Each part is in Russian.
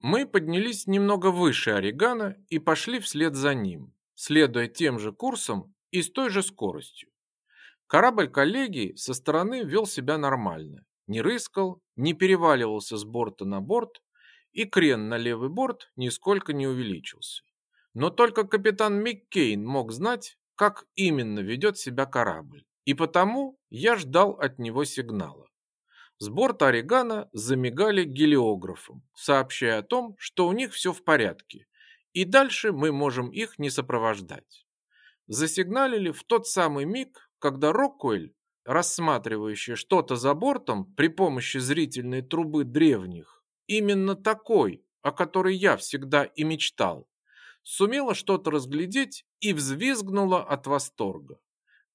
Мы поднялись немного выше Орегана и пошли вслед за ним, следуя тем же курсом и с той же скоростью. Корабль коллеги со стороны вел себя нормально, не рыскал, не переваливался с борта на борт, и крен на левый борт нисколько не увеличился. Но только капитан Миккейн мог знать, как именно ведет себя корабль, и потому я ждал от него сигнала. С борта Орегана замигали гелиографом, сообщая о том, что у них все в порядке, и дальше мы можем их не сопровождать. Засигналили в тот самый миг, когда Роккуэль, рассматривающий что-то за бортом при помощи зрительной трубы древних, именно такой, о которой я всегда и мечтал, сумела что-то разглядеть и взвизгнула от восторга.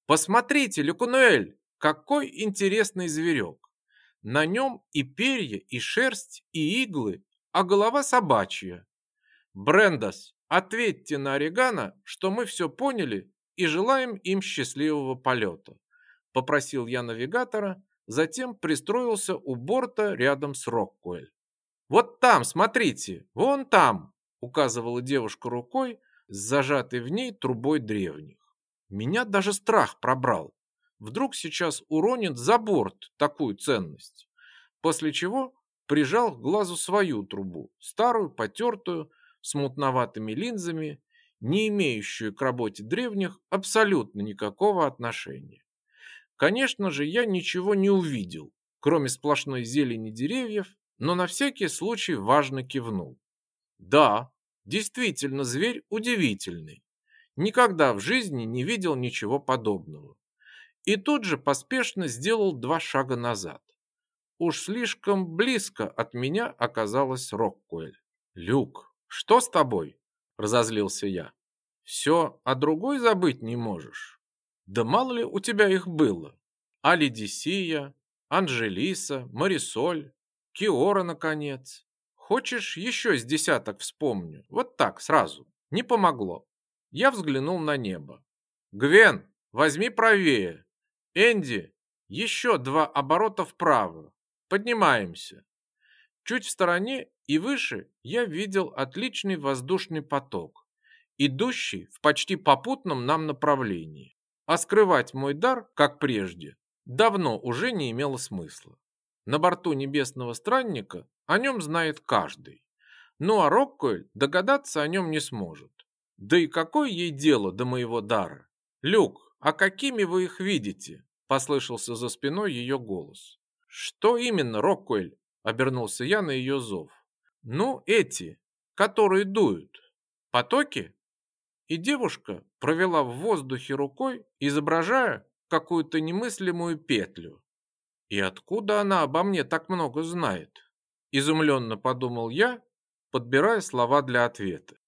«Посмотрите, Люкунуэль, какой интересный зверек! На нем и перья, и шерсть, и иглы, а голова собачья. Брендас, ответьте на Орегана, что мы все поняли и желаем им счастливого полета. Попросил я навигатора, затем пристроился у борта рядом с Роккуэль. Вот там, смотрите, вон там, указывала девушка рукой с зажатой в ней трубой древних. Меня даже страх пробрал. Вдруг сейчас уронит за борт такую ценность. После чего прижал к глазу свою трубу, старую, потертую, с мутноватыми линзами, не имеющую к работе древних абсолютно никакого отношения. Конечно же, я ничего не увидел, кроме сплошной зелени деревьев, но на всякий случай важно кивнул. Да, действительно, зверь удивительный. Никогда в жизни не видел ничего подобного и тут же поспешно сделал два шага назад. Уж слишком близко от меня оказалась Роккуэль. «Люк, что с тобой?» – разозлился я. «Все о другой забыть не можешь? Да мало ли у тебя их было? Алидисия, Анжелиса, Марисоль, Киора, наконец. Хочешь, еще с десяток вспомню? Вот так, сразу. Не помогло». Я взглянул на небо. «Гвен, возьми правее!» Энди, еще два оборота вправо. Поднимаемся. Чуть в стороне и выше я видел отличный воздушный поток, идущий в почти попутном нам направлении. А скрывать мой дар, как прежде, давно уже не имело смысла. На борту небесного странника о нем знает каждый. Ну а Роккоэль догадаться о нем не сможет. Да и какое ей дело до моего дара? Люк, «А какими вы их видите?» – послышался за спиной ее голос. «Что именно, Роккуэль?» – обернулся я на ее зов. «Ну, эти, которые дуют. Потоки?» И девушка провела в воздухе рукой, изображая какую-то немыслимую петлю. «И откуда она обо мне так много знает?» Изумленно подумал я, подбирая слова для ответа.